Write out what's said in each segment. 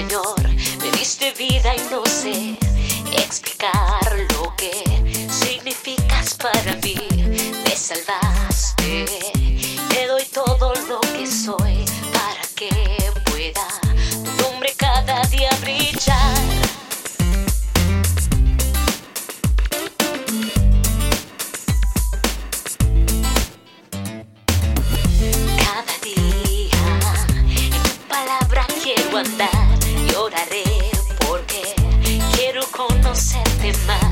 Señor, me diste vida y no sé explicar lo que significas para mí. Me salvaste, te doy todo lo que soy para que pueda tu nombre cada día brillar. Não se te.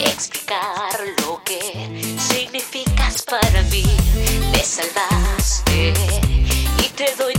explicar lo que significas para mí. Me salvaste y te doy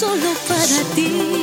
solo para ti.